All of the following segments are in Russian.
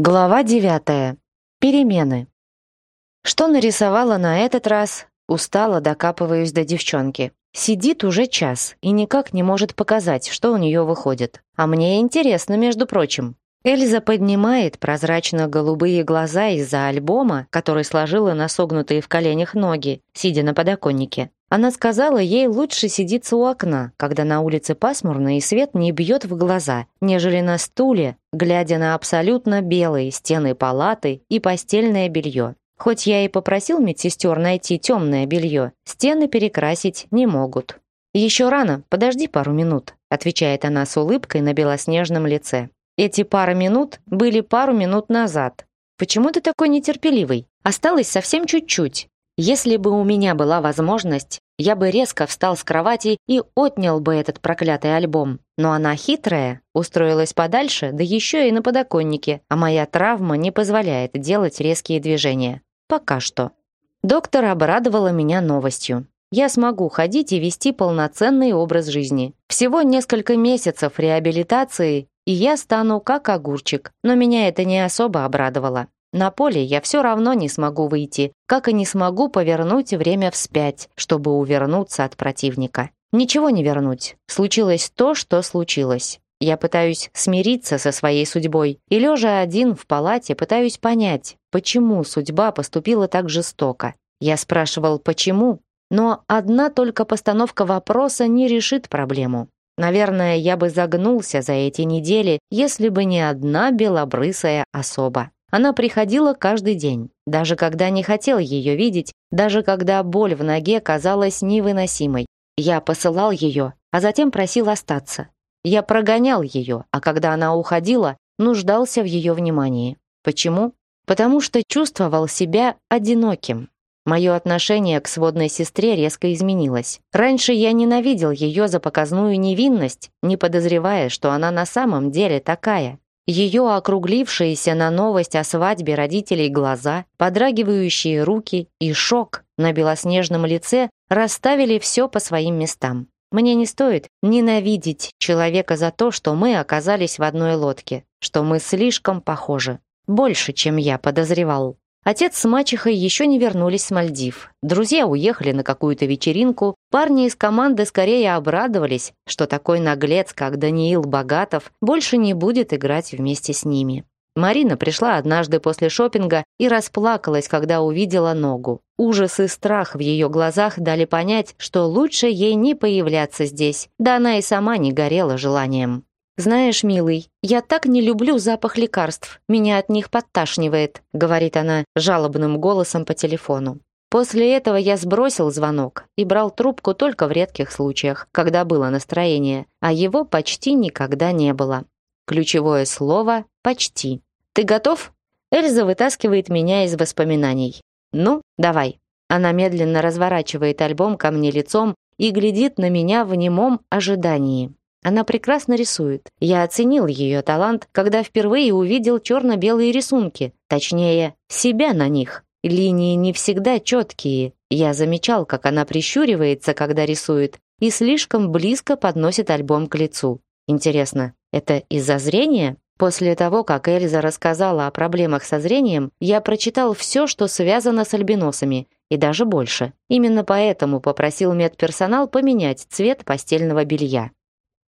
Глава 9. Перемены. Что нарисовала на этот раз? Устала, докапываюсь до девчонки. Сидит уже час и никак не может показать, что у нее выходит. А мне интересно, между прочим. Эльза поднимает прозрачно-голубые глаза из-за альбома, который сложила на согнутые в коленях ноги, сидя на подоконнике. Она сказала, ей лучше сидится у окна, когда на улице пасмурно и свет не бьет в глаза, нежели на стуле, глядя на абсолютно белые стены палаты и постельное белье. Хоть я и попросил медсестер найти темное белье, стены перекрасить не могут. «Еще рано, подожди пару минут», отвечает она с улыбкой на белоснежном лице. «Эти пара минут были пару минут назад. Почему ты такой нетерпеливый? Осталось совсем чуть-чуть. Если бы у меня была возможность, я бы резко встал с кровати и отнял бы этот проклятый альбом. Но она хитрая, устроилась подальше, да еще и на подоконнике, а моя травма не позволяет делать резкие движения. Пока что. Доктор обрадовала меня новостью. Я смогу ходить и вести полноценный образ жизни. Всего несколько месяцев реабилитации, и я стану как огурчик, но меня это не особо обрадовало. На поле я все равно не смогу выйти, как и не смогу повернуть время вспять, чтобы увернуться от противника. Ничего не вернуть. Случилось то, что случилось. Я пытаюсь смириться со своей судьбой и, лежа один в палате, пытаюсь понять, почему судьба поступила так жестоко. Я спрашивал, почему, но одна только постановка вопроса не решит проблему. Наверное, я бы загнулся за эти недели, если бы не одна белобрысая особа. Она приходила каждый день, даже когда не хотел ее видеть, даже когда боль в ноге казалась невыносимой. Я посылал ее, а затем просил остаться. Я прогонял ее, а когда она уходила, нуждался в ее внимании. Почему? Потому что чувствовал себя одиноким. Мое отношение к сводной сестре резко изменилось. Раньше я ненавидел ее за показную невинность, не подозревая, что она на самом деле такая ее округлившиеся на новость о свадьбе родителей глаза, подрагивающие руки и шок на белоснежном лице расставили все по своим местам. Мне не стоит ненавидеть человека за то, что мы оказались в одной лодке, что мы слишком похожи. Больше, чем я подозревал. Отец с мачехой еще не вернулись с Мальдив. Друзья уехали на какую-то вечеринку. Парни из команды скорее обрадовались, что такой наглец, как Даниил Богатов, больше не будет играть вместе с ними. Марина пришла однажды после шопинга и расплакалась, когда увидела ногу. Ужас и страх в ее глазах дали понять, что лучше ей не появляться здесь, да она и сама не горела желанием. «Знаешь, милый, я так не люблю запах лекарств, меня от них подташнивает», говорит она жалобным голосом по телефону. После этого я сбросил звонок и брал трубку только в редких случаях, когда было настроение, а его почти никогда не было. Ключевое слово «почти». «Ты готов?» Эльза вытаскивает меня из воспоминаний. «Ну, давай». Она медленно разворачивает альбом ко мне лицом и глядит на меня в немом ожидании. Она прекрасно рисует. Я оценил ее талант, когда впервые увидел черно-белые рисунки, точнее, себя на них. Линии не всегда четкие. Я замечал, как она прищуривается, когда рисует, и слишком близко подносит альбом к лицу. Интересно, это из-за зрения? После того, как Эльза рассказала о проблемах со зрением, я прочитал все, что связано с альбиносами, и даже больше. Именно поэтому попросил медперсонал поменять цвет постельного белья.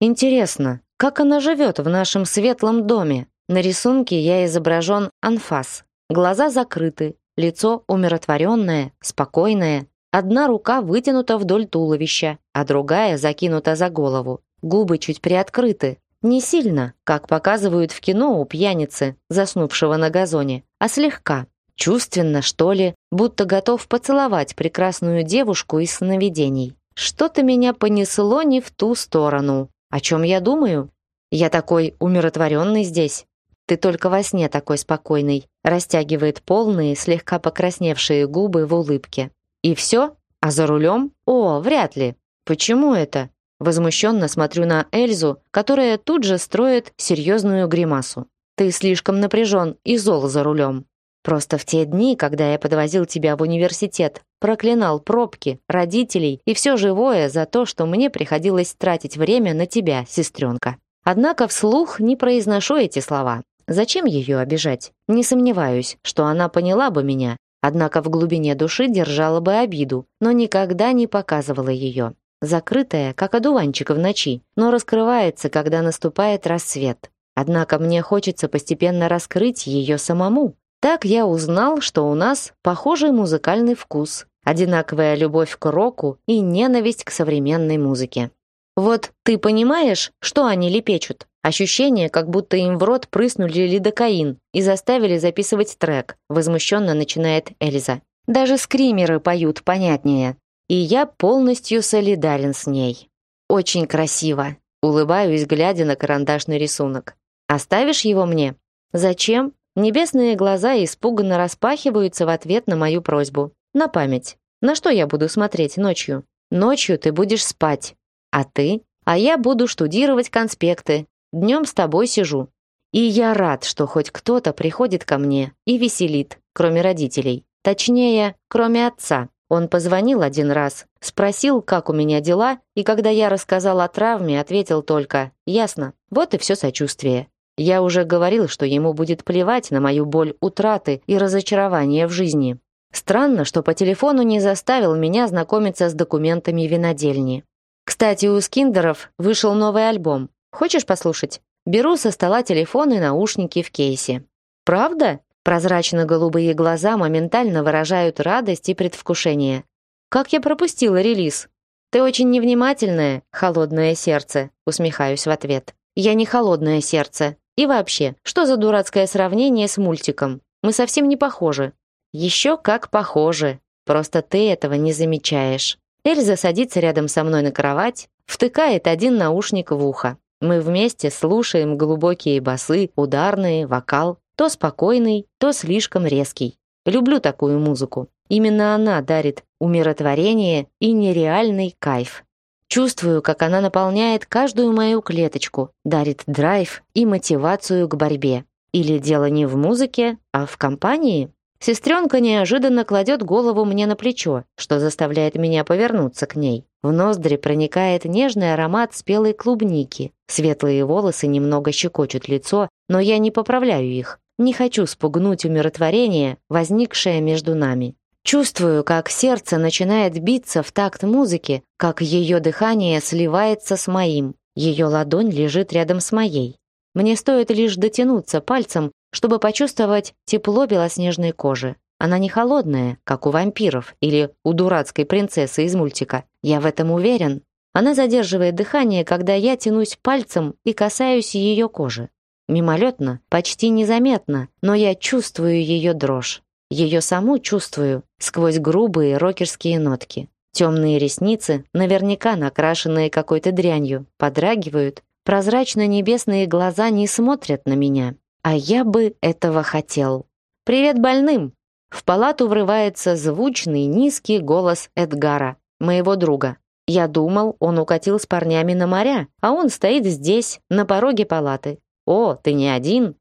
Интересно, как она живет в нашем светлом доме? На рисунке я изображен анфас. Глаза закрыты, лицо умиротворенное, спокойное. Одна рука вытянута вдоль туловища, а другая закинута за голову. Губы чуть приоткрыты. Не сильно, как показывают в кино у пьяницы, заснувшего на газоне, а слегка, чувственно, что ли, будто готов поцеловать прекрасную девушку из сновидений. Что-то меня понесло не в ту сторону. О чем я думаю? Я такой умиротворенный здесь. Ты только во сне такой спокойный. Растягивает полные, слегка покрасневшие губы в улыбке. И все? А за рулем? О, вряд ли. Почему это? Возмущенно смотрю на Эльзу, которая тут же строит серьезную гримасу. Ты слишком напряжен и зол за рулем. Просто в те дни, когда я подвозил тебя в университет, проклинал пробки, родителей и все живое за то, что мне приходилось тратить время на тебя, сестренка. Однако вслух не произношу эти слова. Зачем ее обижать? Не сомневаюсь, что она поняла бы меня, однако в глубине души держала бы обиду, но никогда не показывала ее. Закрытая, как одуванчик в ночи, но раскрывается, когда наступает рассвет. Однако мне хочется постепенно раскрыть ее самому, так я узнал, что у нас похожий музыкальный вкус, одинаковая любовь к року и ненависть к современной музыке. Вот ты понимаешь, что они лепечут? Ощущение, как будто им в рот прыснули лидокаин и заставили записывать трек, возмущенно начинает Эльза. Даже скримеры поют понятнее. И я полностью солидарен с ней. Очень красиво. Улыбаюсь, глядя на карандашный рисунок. Оставишь его мне? Зачем? Небесные глаза испуганно распахиваются в ответ на мою просьбу. На память. На что я буду смотреть ночью? Ночью ты будешь спать. А ты? А я буду штудировать конспекты. Днем с тобой сижу. И я рад, что хоть кто-то приходит ко мне и веселит, кроме родителей. Точнее, кроме отца. Он позвонил один раз, спросил, как у меня дела, и когда я рассказал о травме, ответил только «Ясно». Вот и все сочувствие. Я уже говорил, что ему будет плевать на мою боль утраты и разочарование в жизни. Странно, что по телефону не заставил меня знакомиться с документами винодельни. Кстати, у Скиндеров вышел новый альбом. Хочешь послушать? Беру со стола телефон и наушники в кейсе. Правда? Прозрачно-голубые глаза моментально выражают радость и предвкушение. Как я пропустила релиз? Ты очень невнимательная, холодное сердце, усмехаюсь в ответ. Я не холодное сердце. И вообще, что за дурацкое сравнение с мультиком? Мы совсем не похожи. Еще как похоже. Просто ты этого не замечаешь. Эльза садится рядом со мной на кровать, втыкает один наушник в ухо. Мы вместе слушаем глубокие басы, ударные, вокал. То спокойный, то слишком резкий. Люблю такую музыку. Именно она дарит умиротворение и нереальный кайф. Чувствую, как она наполняет каждую мою клеточку, дарит драйв и мотивацию к борьбе. Или дело не в музыке, а в компании. Сестренка неожиданно кладет голову мне на плечо, что заставляет меня повернуться к ней. В ноздри проникает нежный аромат спелой клубники. Светлые волосы немного щекочут лицо, но я не поправляю их. Не хочу спугнуть умиротворение, возникшее между нами. Чувствую, как сердце начинает биться в такт музыки, как ее дыхание сливается с моим. Ее ладонь лежит рядом с моей. Мне стоит лишь дотянуться пальцем, чтобы почувствовать тепло белоснежной кожи. Она не холодная, как у вампиров или у дурацкой принцессы из мультика. Я в этом уверен. Она задерживает дыхание, когда я тянусь пальцем и касаюсь ее кожи. Мимолетно, почти незаметно, но я чувствую ее дрожь. Ее саму чувствую сквозь грубые рокерские нотки. Темные ресницы, наверняка накрашенные какой-то дрянью, подрагивают. Прозрачно-небесные глаза не смотрят на меня а я бы этого хотел. «Привет больным!» В палату врывается звучный низкий голос Эдгара, моего друга. Я думал, он укатил с парнями на моря, а он стоит здесь, на пороге палаты. «О, ты не один?»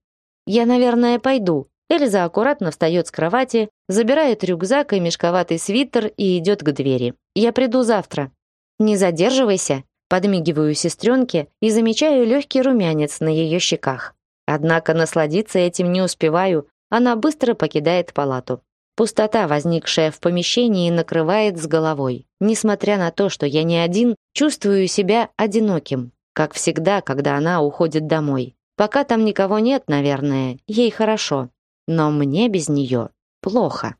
«Я, наверное, пойду». Эльза аккуратно встает с кровати, забирает рюкзак и мешковатый свитер и идет к двери. «Я приду завтра». «Не задерживайся», подмигиваю сестренке и замечаю легкий румянец на ее щеках. Однако насладиться этим не успеваю, она быстро покидает палату. Пустота, возникшая в помещении, накрывает с головой. Несмотря на то, что я не один, чувствую себя одиноким, как всегда, когда она уходит домой. Пока там никого нет, наверное, ей хорошо. Но мне без нее плохо.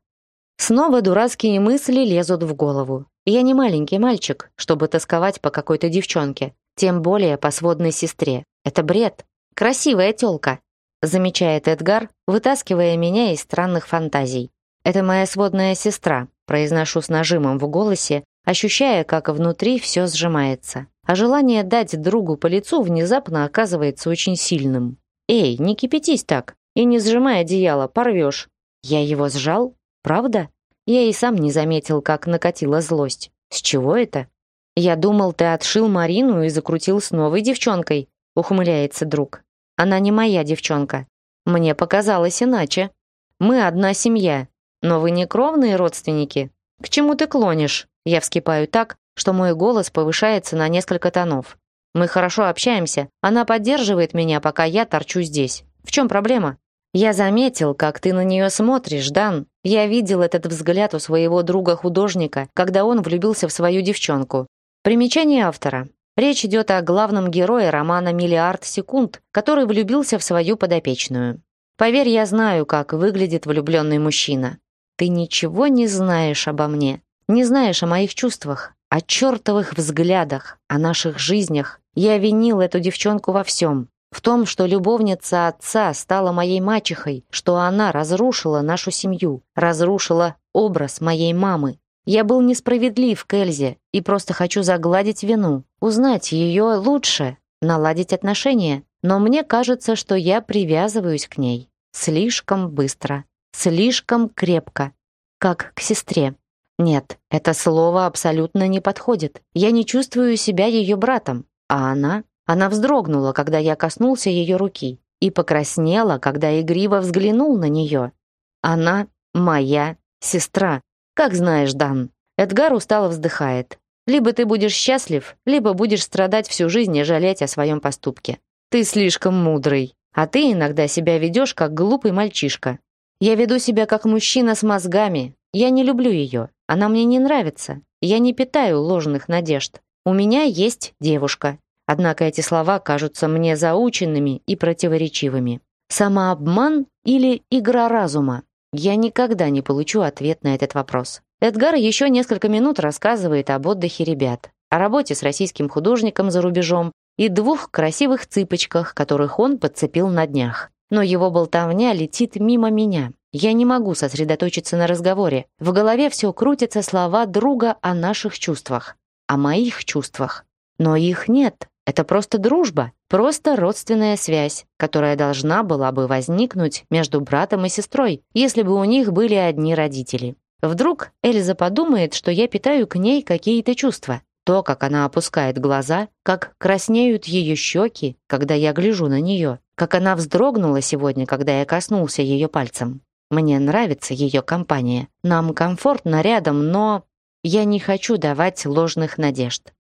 Снова дурацкие мысли лезут в голову. Я не маленький мальчик, чтобы тосковать по какой-то девчонке, тем более по сводной сестре. Это бред. «Красивая тёлка», — замечает Эдгар, вытаскивая меня из странных фантазий. «Это моя сводная сестра», — произношу с нажимом в голосе, ощущая, как внутри все сжимается. А желание дать другу по лицу внезапно оказывается очень сильным. «Эй, не кипятись так и не сжимай одеяло, порвешь». «Я его сжал? Правда?» Я и сам не заметил, как накатила злость. «С чего это?» «Я думал, ты отшил Марину и закрутил с новой девчонкой», — ухмыляется друг. Она не моя девчонка. Мне показалось иначе. Мы одна семья, но вы не кровные родственники. К чему ты клонишь? Я вскипаю так, что мой голос повышается на несколько тонов. Мы хорошо общаемся. Она поддерживает меня, пока я торчу здесь. В чем проблема? Я заметил, как ты на нее смотришь, Дан. Я видел этот взгляд у своего друга-художника, когда он влюбился в свою девчонку. Примечание автора. Речь идет о главном герое романа «Миллиард секунд», который влюбился в свою подопечную. Поверь, я знаю, как выглядит влюбленный мужчина. Ты ничего не знаешь обо мне, не знаешь о моих чувствах, о чертовых взглядах, о наших жизнях. Я винил эту девчонку во всем. В том, что любовница отца стала моей мачехой, что она разрушила нашу семью, разрушила образ моей мамы. Я был несправедлив к Эльзе и просто хочу загладить вину, узнать ее лучше, наладить отношения. Но мне кажется, что я привязываюсь к ней. Слишком быстро, слишком крепко, как к сестре. Нет, это слово абсолютно не подходит. Я не чувствую себя ее братом. А она? Она вздрогнула, когда я коснулся ее руки, и покраснела, когда игриво взглянул на нее. Она моя сестра. «Как знаешь, Дан». Эдгар устало вздыхает. «Либо ты будешь счастлив, либо будешь страдать всю жизнь и жалеть о своем поступке. Ты слишком мудрый, а ты иногда себя ведешь как глупый мальчишка. Я веду себя как мужчина с мозгами. Я не люблю ее. Она мне не нравится. Я не питаю ложных надежд. У меня есть девушка». Однако эти слова кажутся мне заученными и противоречивыми. Самообман или игра разума? Я никогда не получу ответ на этот вопрос. Эдгар еще несколько минут рассказывает об отдыхе ребят, о работе с российским художником за рубежом и двух красивых цыпочках, которых он подцепил на днях. Но его болтовня летит мимо меня. Я не могу сосредоточиться на разговоре. В голове все крутятся слова друга о наших чувствах, о моих чувствах. Но их нет. Это просто дружба, просто родственная связь, которая должна была бы возникнуть между братом и сестрой, если бы у них были одни родители. Вдруг Эльза подумает, что я питаю к ней какие-то чувства. То, как она опускает глаза, как краснеют ее щеки, когда я гляжу на нее, как она вздрогнула сегодня, когда я коснулся ее пальцем. Мне нравится ее компания. Нам комфортно рядом, но я не хочу давать ложных надежд.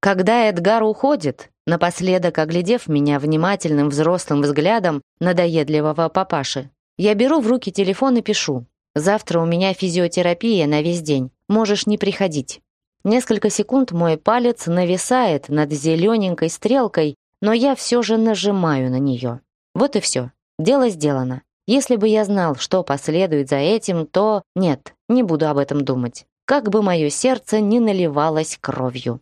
Когда Эдгар уходит, напоследок оглядев меня внимательным взрослым взглядом надоедливого папаши, я беру в руки телефон и пишу. «Завтра у меня физиотерапия на весь день. Можешь не приходить». Несколько секунд мой палец нависает над зелененькой стрелкой, но я все же нажимаю на нее. Вот и все. Дело сделано. Если бы я знал, что последует за этим, то нет, не буду об этом думать. Как бы мое сердце не наливалось кровью.